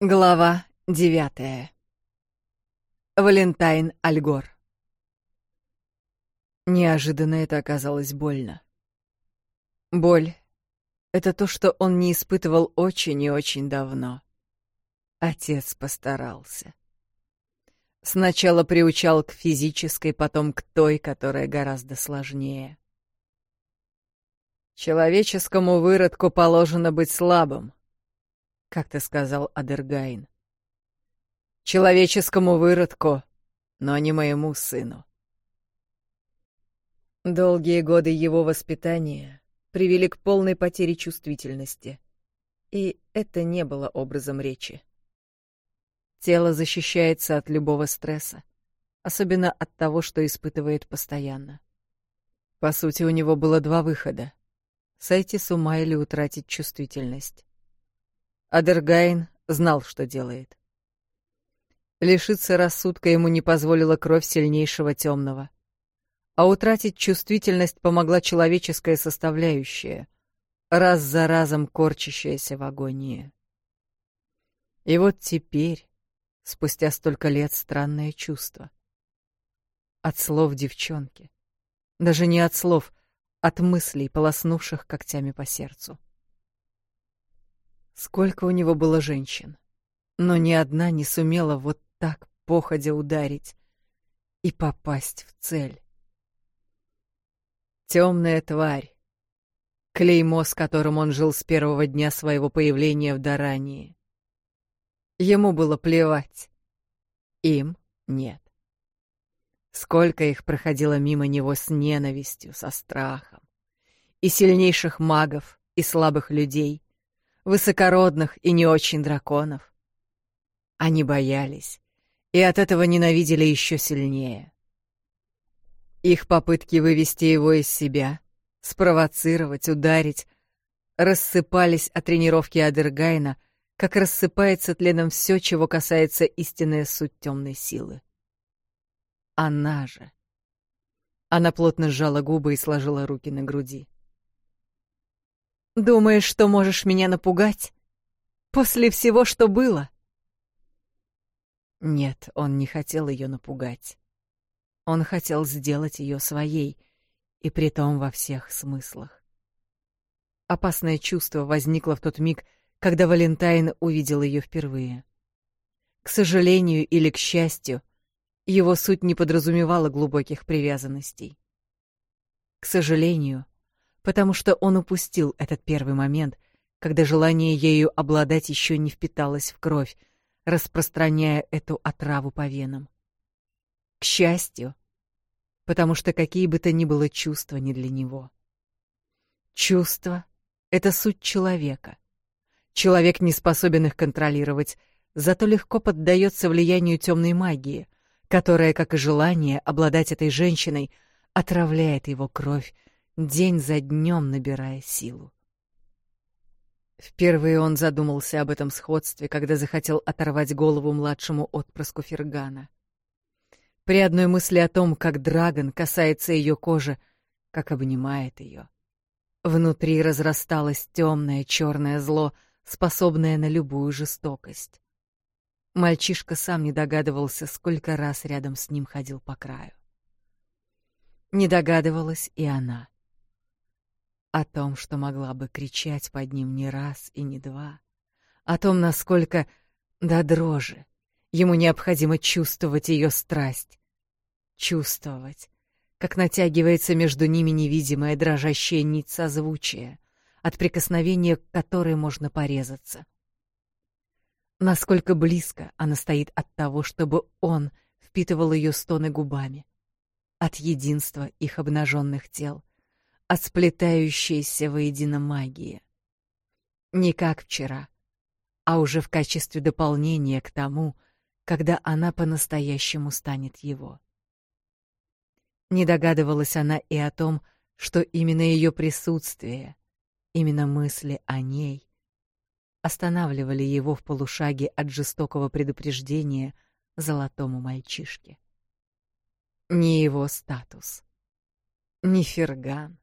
Глава девятая. Валентайн Альгор. Неожиданно это оказалось больно. Боль — это то, что он не испытывал очень и очень давно. Отец постарался. Сначала приучал к физической, потом к той, которая гораздо сложнее. Человеческому выродку положено быть слабым, как ты сказал, Адергайн. Человеческому выродку, но не моему сыну. Долгие годы его воспитания привели к полной потере чувствительности, и это не было образом речи. Тело защищается от любого стресса, особенно от того, что испытывает постоянно. По сути, у него было два выхода — сойти с ума или утратить чувствительность. Адергайн знал, что делает. Лишиться рассудка ему не позволила кровь сильнейшего темного. А утратить чувствительность помогла человеческая составляющая, раз за разом корчащаяся в агонии. И вот теперь, спустя столько лет, странное чувство. От слов девчонки. Даже не от слов, от мыслей, полоснувших когтями по сердцу. Сколько у него было женщин. Но ни одна не сумела вот так походя ударить и попасть в цель. Темная тварь. Клеймо, с которым он жил с первого дня своего появления в Дарании. Ему было плевать. Им нет. Сколько их проходило мимо него с ненавистью, со страхом. И сильнейших магов, и слабых людей, высокородных и не очень драконов. Они боялись и от этого ненавидели еще сильнее. Их попытки вывести его из себя, спровоцировать, ударить, рассыпались от тренировки Адергайна, как рассыпается тленом все, чего касается истинная суть темной силы. Она же. Она плотно сжала губы и сложила руки на груди. Думаешь, что можешь меня напугать? После всего, что было? Нет, он не хотел ее напугать. Он хотел сделать ее своей, и притом во всех смыслах. Опасное чувство возникло в тот миг, когда Валентайн увидел ее впервые. К сожалению или к счастью, его суть не подразумевала глубоких привязанностей. К сожалению, потому что он упустил этот первый момент, когда желание ею обладать еще не впиталось в кровь, распространяя эту отраву по венам. К счастью, потому что какие бы то ни было чувства не для него. Чувства — это суть человека. Человек не способен их контролировать, зато легко поддается влиянию темной магии, которая, как и желание обладать этой женщиной, отравляет его кровь, день за днем набирая силу. Впервые он задумался об этом сходстве, когда захотел оторвать голову младшему отпрыску Фергана. При одной мысли о том, как Драгон касается ее кожи, как обнимает ее. Внутри разрасталось темное черное зло, способное на любую жестокость. Мальчишка сам не догадывался, сколько раз рядом с ним ходил по краю. Не догадывалась и она о том, что могла бы кричать под ним не раз и не два, о том, насколько до дрожи ему необходимо чувствовать ее страсть, чувствовать, как натягивается между ними невидимая дрожащая нить созвучия, от прикосновения к которой можно порезаться. Насколько близко она стоит от того, чтобы он впитывал ее стоны губами, от единства их обнаженных тел — от сплетающейся воедино магии. Не как вчера, а уже в качестве дополнения к тому, когда она по-настоящему станет его. Не догадывалась она и о том, что именно ее присутствие, именно мысли о ней останавливали его в полушаге от жестокого предупреждения золотому мальчишке. Не его статус, не Ферган,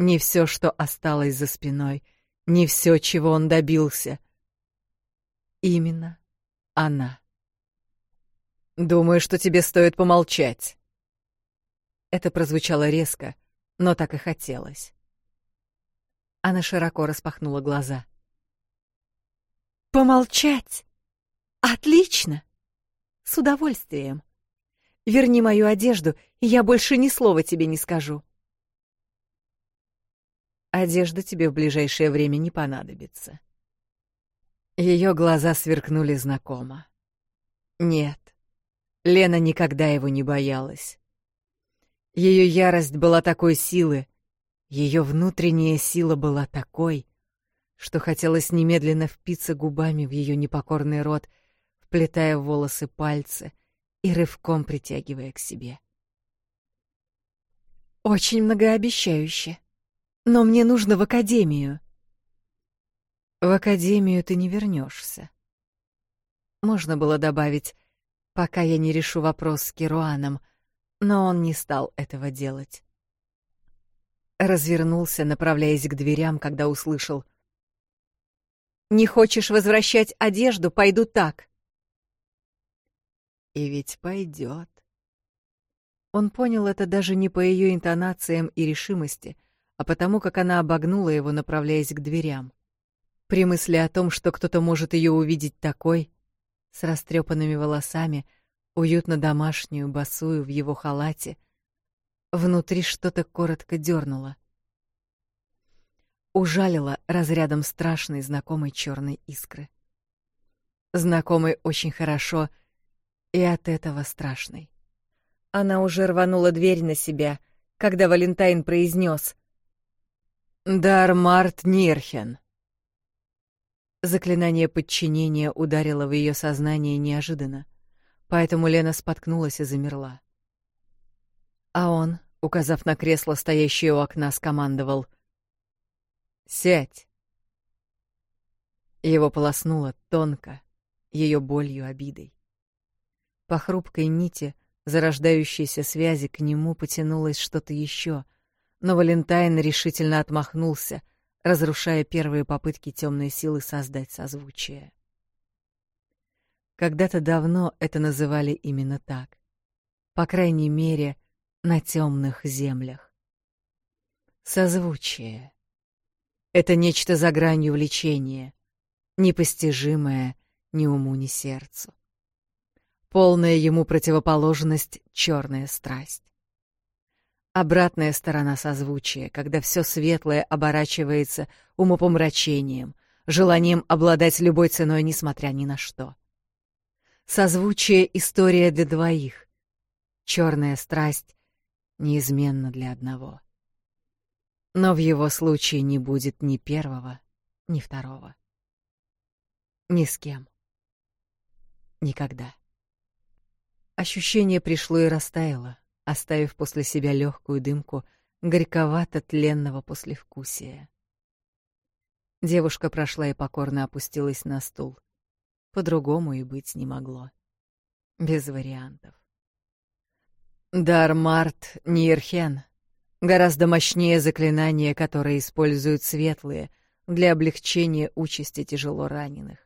не все, что осталось за спиной, не все, чего он добился. Именно она. «Думаю, что тебе стоит помолчать». Это прозвучало резко, но так и хотелось. Она широко распахнула глаза. «Помолчать? Отлично! С удовольствием. Верни мою одежду, и я больше ни слова тебе не скажу» одежда тебе в ближайшее время не понадобится». Ее глаза сверкнули знакомо. Нет, Лена никогда его не боялась. Ее ярость была такой силы, ее внутренняя сила была такой, что хотелось немедленно впиться губами в ее непокорный рот, вплетая в волосы пальцы и рывком притягивая к себе. «Очень многообещающе», но мне нужно в академию. В академию ты не вернешься. Можно было добавить, пока я не решу вопрос с Керуаном, но он не стал этого делать. Развернулся, направляясь к дверям, когда услышал. «Не хочешь возвращать одежду, пойду так». И ведь пойдет. Он понял это даже не по ее интонациям и решимости — а потому как она обогнула его, направляясь к дверям. При мысли о том, что кто-то может ее увидеть такой, с растрепанными волосами, уютно домашнюю, басую в его халате, внутри что-то коротко дернуло. Ужалило разрядом страшной знакомой черной искры. Знакомой очень хорошо и от этого страшной. Она уже рванула дверь на себя, когда Валентайн произнес — Дармарт Нирхен. Заклинание подчинения ударило в ее сознание неожиданно, поэтому Лена споткнулась и замерла. А он, указав на кресло, стоящее у окна, скомандовал: "Сядь". Его полоснуло тонко, ее болью, обидой. По хрупкой нити зарождающейся связи к нему потянулось что-то еще — но Валентайн решительно отмахнулся, разрушая первые попытки темной силы создать созвучие. Когда-то давно это называли именно так. По крайней мере, на темных землях. Созвучие. Это нечто за гранью влечения, непостижимое ни уму, ни сердцу. Полная ему противоположность — черная страсть. Обратная сторона созвучия, когда все светлое оборачивается умопомрачением, желанием обладать любой ценой, несмотря ни на что. Созвучие — история для двоих. Черная страсть неизменно для одного. Но в его случае не будет ни первого, ни второго. Ни с кем. Никогда. Ощущение пришло и растаяло, оставив после себя легкую дымку горьковато-тленного послевкусия. Девушка прошла и покорно опустилась на стул. По-другому и быть не могло. Без вариантов. Дармарт Нирхен — гораздо мощнее заклинание, которое используют светлые для облегчения участи тяжело раненых.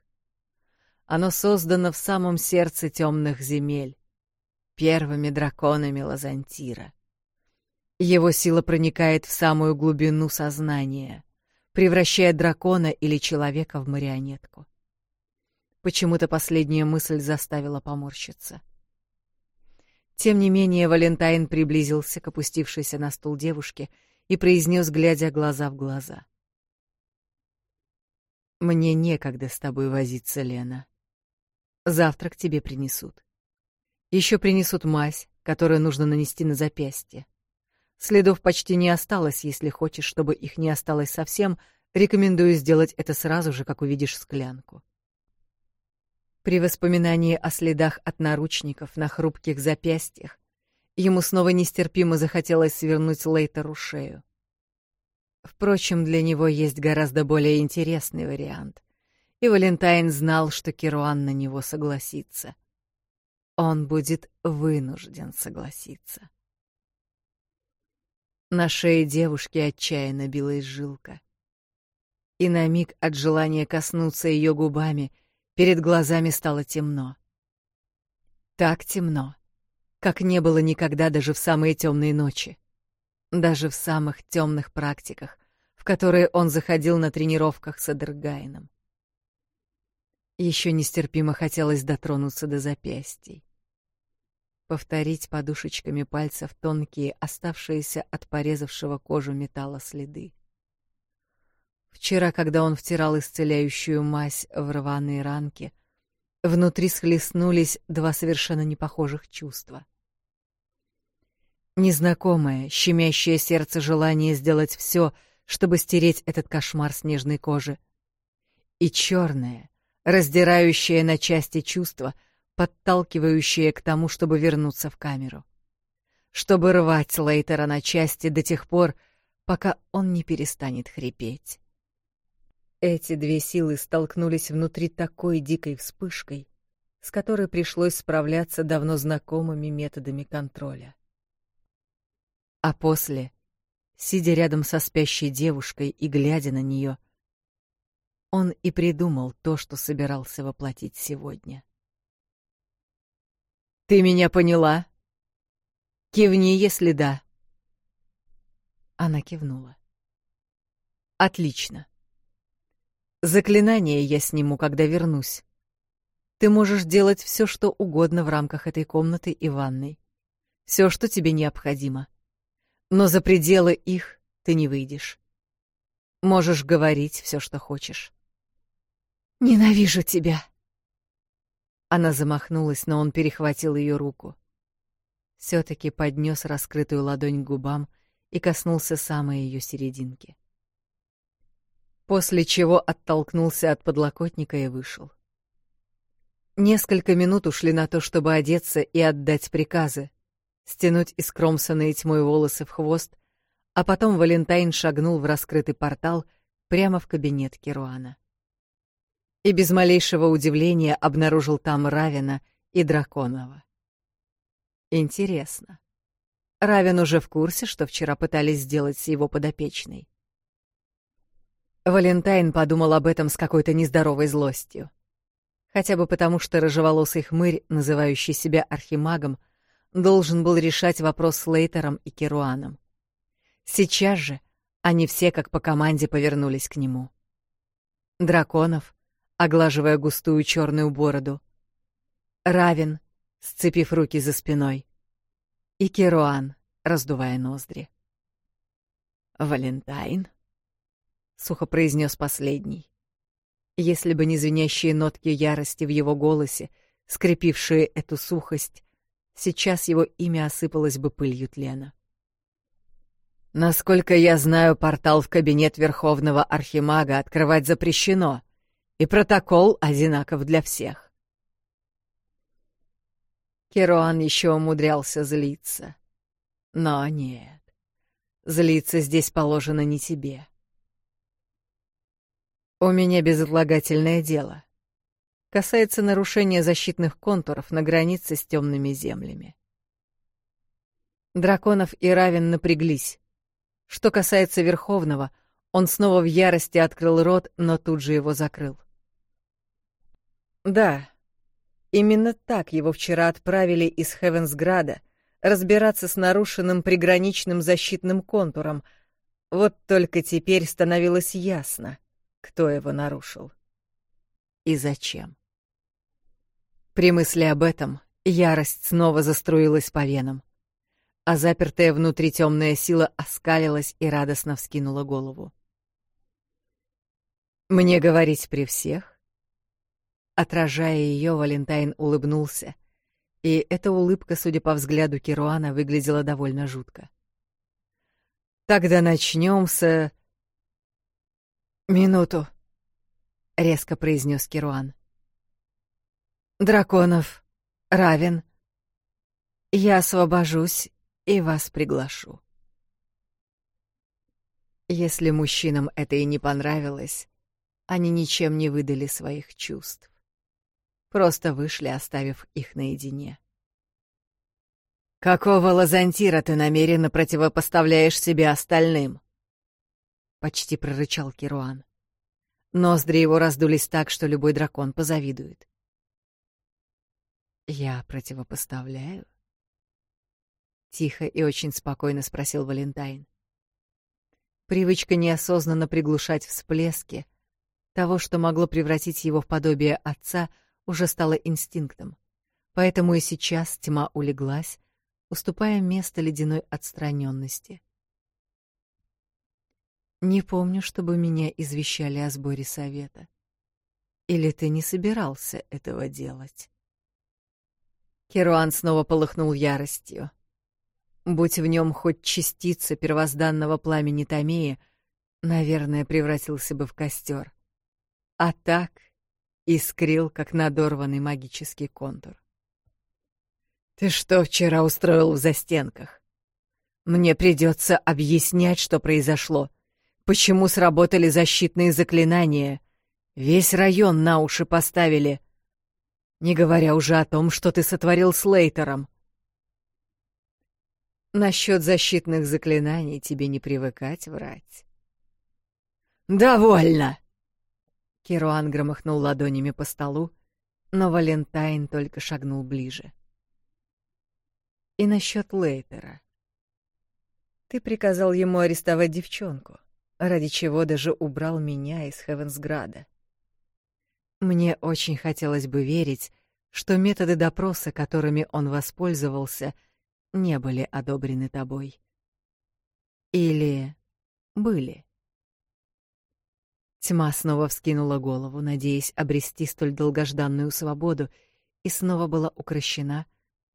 Оно создано в самом сердце темных земель, первыми драконами Лазантира. Его сила проникает в самую глубину сознания, превращая дракона или человека в марионетку. Почему-то последняя мысль заставила поморщиться. Тем не менее, Валентайн приблизился к опустившейся на стул девушке и произнес, глядя глаза в глаза. «Мне некогда с тобой возиться, Лена. Завтрак тебе принесут. Еще принесут мазь, которую нужно нанести на запястье. Следов почти не осталось, если хочешь, чтобы их не осталось совсем, рекомендую сделать это сразу же, как увидишь склянку. При воспоминании о следах от наручников на хрупких запястьях ему снова нестерпимо захотелось свернуть Лейтеру шею. Впрочем, для него есть гораздо более интересный вариант, и Валентайн знал, что Керуан на него согласится — он будет вынужден согласиться. На шее девушки отчаянно билась жилка. И на миг от желания коснуться ее губами перед глазами стало темно. Так темно, как не было никогда даже в самые темные ночи. Даже в самых темных практиках, в которые он заходил на тренировках с Адергайном. Еще нестерпимо хотелось дотронуться до запястий. Повторить подушечками пальцев тонкие, оставшиеся от порезавшего кожу металла следы. Вчера, когда он втирал исцеляющую мазь в рваные ранки, внутри схлестнулись два совершенно непохожих чувства. Незнакомое, щемящее сердце желание сделать все, чтобы стереть этот кошмар снежной кожи. И черное, разделяющее на части чувства, подталкивающее к тому, чтобы вернуться в камеру. Чтобы рвать Лейтера на части до тех пор, пока он не перестанет хрипеть. Эти две силы столкнулись внутри такой дикой вспышкой, с которой пришлось справляться давно знакомыми методами контроля. А после, сидя рядом со спящей девушкой и глядя на нее, он и придумал то, что собирался воплотить сегодня. «Ты меня поняла? Кивни, если да». Она кивнула. «Отлично. Заклинание я сниму, когда вернусь. Ты можешь делать все, что угодно в рамках этой комнаты и ванной. Все, что тебе необходимо. Но за пределы их ты не выйдешь. Можешь говорить все, что хочешь. Ненавижу тебя. Она замахнулась, но он перехватил ее руку. все таки поднес раскрытую ладонь к губам и коснулся самой ее серединки. После чего оттолкнулся от подлокотника и вышел. Несколько минут ушли на то, чтобы одеться и отдать приказы, стянуть искромсанные тьмой волосы в хвост, а потом Валентайн шагнул в раскрытый портал прямо в кабинет Керуана. и без малейшего удивления обнаружил там Равина и Драконова. Интересно. Равин уже в курсе, что вчера пытались сделать с его подопечной. Валентайн подумал об этом с какой-то нездоровой злостью. Хотя бы потому, что рыжеволосый хмырь, называющий себя архимагом, должен был решать вопрос с Лейтером и Керуаном. Сейчас же они все как по команде повернулись к нему. Драконов, оглаживая густую черную бороду. Равин, сцепив руки за спиной. И Керуан, раздувая ноздри. «Валентайн?» — сухо произнес последний. Если бы не звенящие нотки ярости в его голосе, скрепившие эту сухость, сейчас его имя осыпалось бы пылью тлена. «Насколько я знаю, портал в кабинет Верховного Архимага открывать запрещено», и протокол одинаков для всех. Керуан еще умудрялся злиться. Но нет, злиться здесь положено не тебе. У меня безотлагательное дело. Касается нарушения защитных контуров на границе с темными землями. Драконов и Равен напряглись. Что касается Верховного, он снова в ярости открыл рот, но тут же его закрыл. Да, именно так его вчера отправили из Хевенсграда разбираться с нарушенным приграничным защитным контуром. Вот только теперь становилось ясно, кто его нарушил и зачем. При мысли об этом ярость снова заструилась по венам, а запертая внутри темная сила оскалилась и радостно вскинула голову. «Мне говорить при всех?» отражая ее, Валентайн улыбнулся, и эта улыбка, судя по взгляду Кируана, выглядела довольно жутко. «Тогда начнем с...» «Минуту», — резко произнес Кируан. «Драконов, равен. Я освобожусь и вас приглашу». Если мужчинам это и не понравилось, они ничем не выдали своих чувств просто вышли, оставив их наедине. «Какого лазантира ты намеренно противопоставляешь себе остальным?» — почти прорычал Кируан. Ноздри его раздулись так, что любой дракон позавидует. «Я противопоставляю?» Тихо и очень спокойно спросил Валентайн. Привычка неосознанно приглушать всплески того, что могло превратить его в подобие отца — уже стало инстинктом. Поэтому и сейчас тьма улеглась, уступая место ледяной отстраненности. Не помню, чтобы меня извещали о сборе совета. Или ты не собирался этого делать? Керуан снова полыхнул яростью. Будь в нем хоть частица первозданного пламени Томея, наверное, превратился бы в костер. А так искрил, как надорванный магический контур. «Ты что вчера устроил в застенках? Мне придется объяснять, что произошло, почему сработали защитные заклинания, весь район на уши поставили, не говоря уже о том, что ты сотворил с Лейтером». «Насчет защитных заклинаний тебе не привыкать врать». «Довольно!» Керуан громыхнул ладонями по столу, но Валентайн только шагнул ближе. И насчет Лейтера. Ты приказал ему арестовать девчонку, ради чего даже убрал меня из Хевенсграда. Мне очень хотелось бы верить, что методы допроса, которыми он воспользовался, не были одобрены тобой. Или были. Тьма снова вскинула голову, надеясь обрести столь долгожданную свободу, и снова была укращена,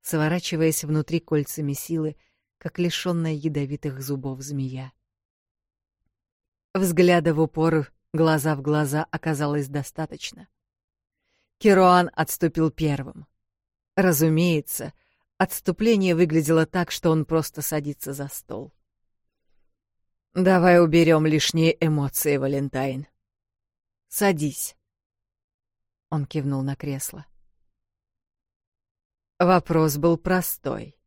сворачиваясь внутри кольцами силы, как лишённая ядовитых зубов змея. Взгляда в упор, глаза в глаза оказалось достаточно. Кируан отступил первым. Разумеется, отступление выглядело так, что он просто садится за стол. «Давай уберем лишние эмоции, Валентайн», Садись. Он кивнул на кресло. Вопрос был простой.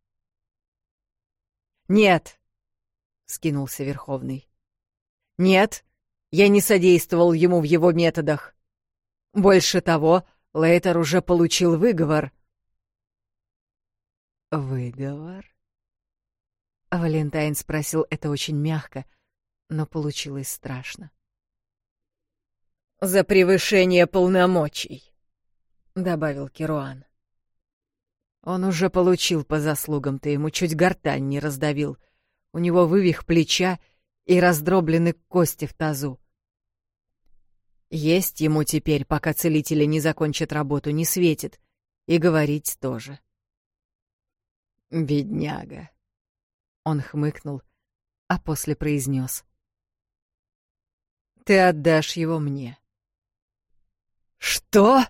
Нет, скинулся Верховный. Нет, я не содействовал ему в его методах. Больше того, Лейтер уже получил выговор. Выговор? Валентайн спросил это очень мягко, но получилось страшно. «За превышение полномочий», — добавил Керуан. Он уже получил по заслугам, ты ему чуть гортань не раздавил. У него вывих плеча и раздроблены кости в тазу. Есть ему теперь, пока целители не закончат работу, не светит. И говорить тоже. «Бедняга!» Он хмыкнул, а после произнес. «Ты отдашь его мне. «Что?»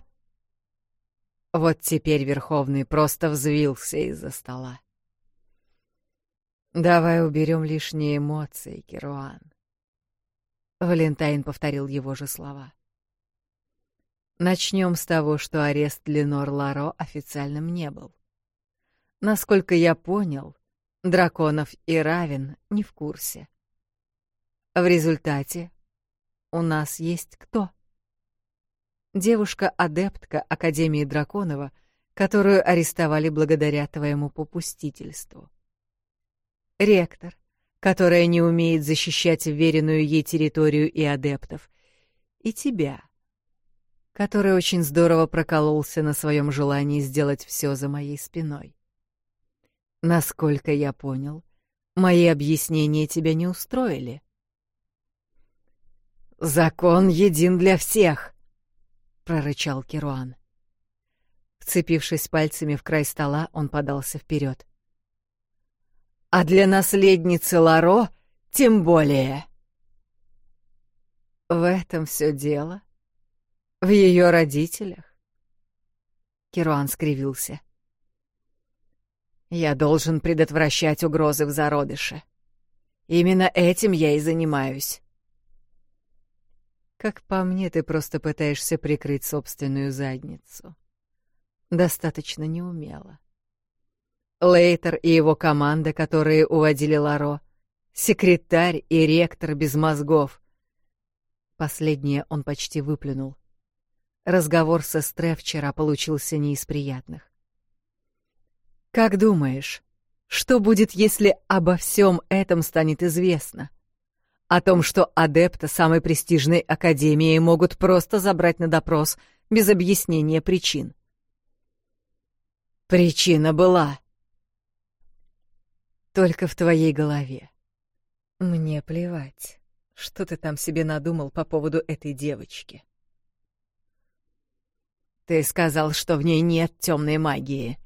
Вот теперь Верховный просто взвился из-за стола. «Давай уберем лишние эмоции, Керуан», — Валентайн повторил его же слова. «Начнем с того, что арест Ленор Ларо официальным не был. Насколько я понял, Драконов и Равен не в курсе. В результате у нас есть кто?» девушка адептка Академии Драконова, которую арестовали благодаря твоему попустительству. Ректор, которая не умеет защищать вверенную ей территорию и адептов, и тебя, который очень здорово прокололся на своем желании сделать все за моей спиной. Насколько я понял, мои объяснения тебя не устроили. Закон един для всех, прорычал Керуан. Вцепившись пальцами в край стола, он подался вперед. «А для наследницы Ларо тем более!» «В этом все дело? В ее родителях?» Керуан скривился. «Я должен предотвращать угрозы в зародыше. Именно этим я и занимаюсь. Как по мне, ты просто пытаешься прикрыть собственную задницу. Достаточно неумело. Лейтер и его команда, которые уводили Ларо, секретарь и ректор без мозгов. Последнее он почти выплюнул. Разговор со Эстре вчера получился не из приятных. «Как думаешь, что будет, если обо всем этом станет известно?» О том, что адепта самой престижной академии могут просто забрать на допрос без объяснения причин?» «Причина была», только в твоей голове. Мне плевать, что ты там себе надумал по поводу этой девочки. Ты сказал, что в ней нет темной магии.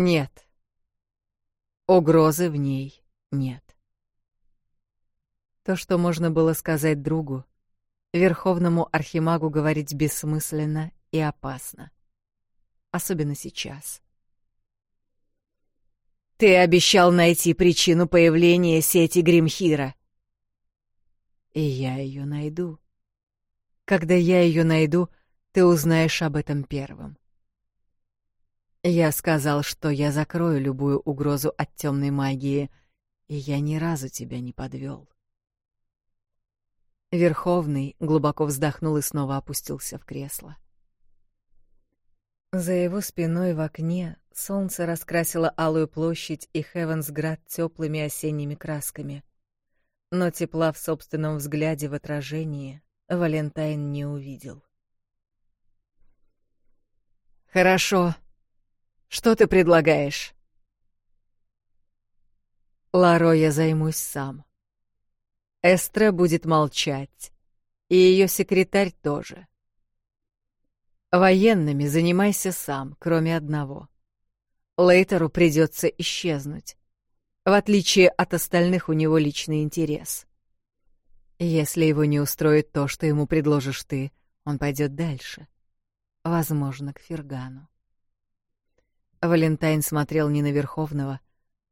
Нет. Угрозы в ней нет. То, что можно было сказать другу, верховному архимагу говорить бессмысленно и опасно. Особенно сейчас. «Ты обещал найти причину появления сети Гримхира!» «И я ее найду. Когда я ее найду, ты узнаешь об этом первым. Я сказал, что я закрою любую угрозу от темной магии, и я ни разу тебя не подвел. Верховный глубоко вздохнул и снова опустился в кресло. За его спиной в окне солнце раскрасило Алую площадь и Хевенсград теплыми осенними красками. Но тепла в собственном взгляде в отражении Валентайн не увидел. «Хорошо», что ты предлагаешь? Ларо я займусь сам. Эстра будет молчать. И ее секретарь тоже. Военными занимайся сам, кроме одного. Лейтеру придется исчезнуть. В отличие от остальных, у него личный интерес. Если его не устроит то, что ему предложишь ты, он пойдет дальше. Возможно, к Фергану. Валентайн смотрел не на Верховного,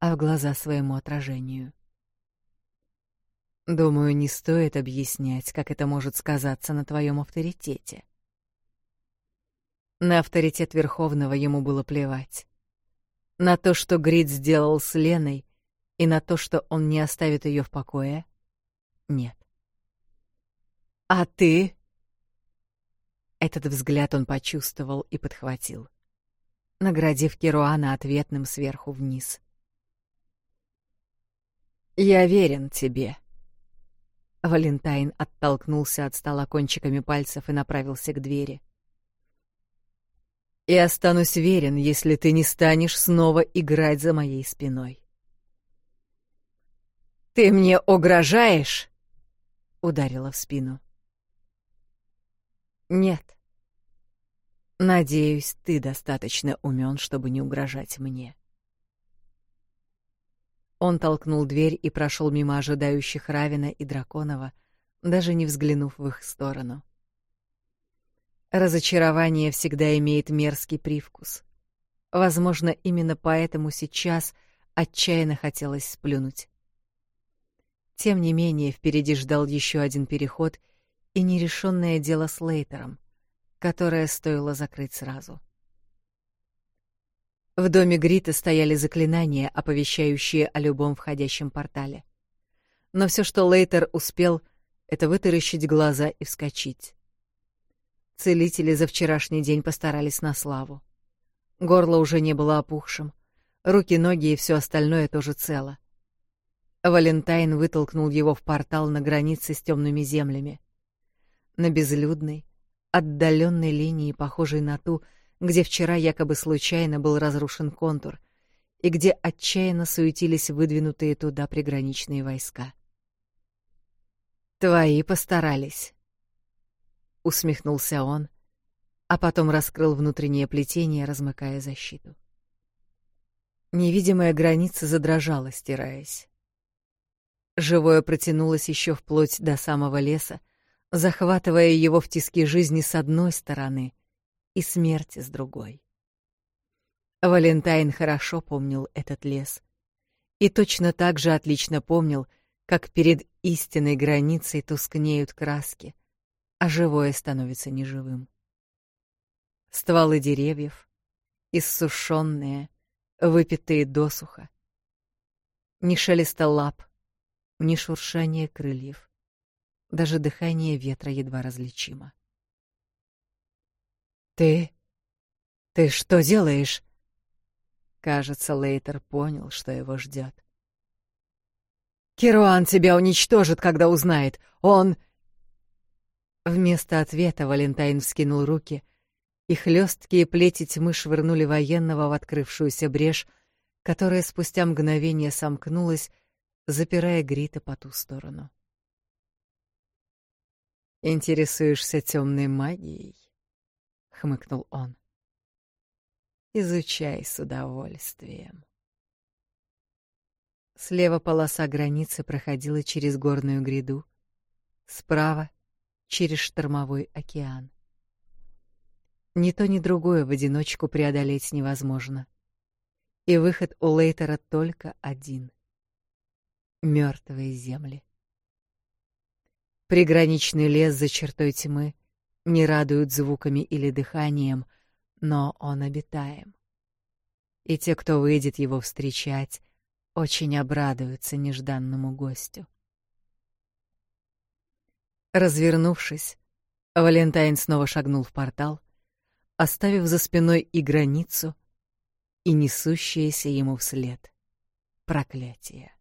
а в глаза своему отражению. Думаю, не стоит объяснять, как это может сказаться на твоем авторитете. На авторитет Верховного ему было плевать. На то, что Грид сделал с Леной, и на то, что он не оставит ее в покое, нет. «А ты?» Этот взгляд он почувствовал и подхватил наградив Керуана ответным сверху вниз. «Я верен тебе». Валентайн оттолкнулся от стола кончиками пальцев и направился к двери. «И останусь верен, если ты не станешь снова играть за моей спиной». «Ты мне угрожаешь?» — ударила в спину. «Нет», Надеюсь, ты достаточно умён, чтобы не угрожать мне. Он толкнул дверь и прошёл мимо ожидающих Равина и Драконова, даже не взглянув в их сторону. Разочарование всегда имеет мерзкий привкус. Возможно, именно поэтому сейчас отчаянно хотелось сплюнуть. Тем не менее, впереди ждал еще один переход и нерешенное дело с Лейтером которое стоило закрыть сразу. В доме Грита стояли заклинания, оповещающие о любом входящем портале. Но все, что Лейтер успел, это вытаращить глаза и вскочить. Целители за вчерашний день постарались на славу. Горло уже не было опухшим, руки, ноги и все остальное тоже цело. Валентайн вытолкнул его в портал на границе с темными землями. На безлюдной, отдаленной линии, похожей на ту, где вчера якобы случайно был разрушен контур, и где отчаянно суетились выдвинутые туда приграничные войска. «Твои постарались», — усмехнулся он, а потом раскрыл внутреннее плетение, размыкая защиту. Невидимая граница задрожала, стираясь. Живое протянулось еще вплоть до самого леса, захватывая его в тиски жизни с одной стороны и смерти с другой. Валентайн хорошо помнил этот лес и точно так же отлично помнил, как перед истинной границей тускнеют краски, а живое становится неживым. Стволы деревьев, иссушенные, выпитые досуха. Ни шелеста лап, ни шуршание крыльев. Даже дыхание ветра едва различимо. Ты Ты что делаешь? Кажется, Лейтер понял, что его ждет. Кируан тебя уничтожит, когда узнает. Он Вместо ответа Валентайн вскинул руки, и хлесткие плети тьмы швырнули военного в открывшуюся брешь, которая спустя мгновение сомкнулась, запирая Грита по ту сторону. «Интересуешься темной магией?» — хмыкнул он. «Изучай с удовольствием». Слева полоса границы проходила через горную гряду, справа — через штормовой океан. Ни то, ни другое в одиночку преодолеть невозможно. И выход у Лейтера только один — мертвые земли. Приграничный лес за чертой тьмы не радует звуками или дыханием, но он обитаем. И те, кто выйдет его встречать, очень обрадуются нежданному гостю. Развернувшись, Валентайн снова шагнул в портал, оставив за спиной и границу, и несущееся ему вслед проклятие.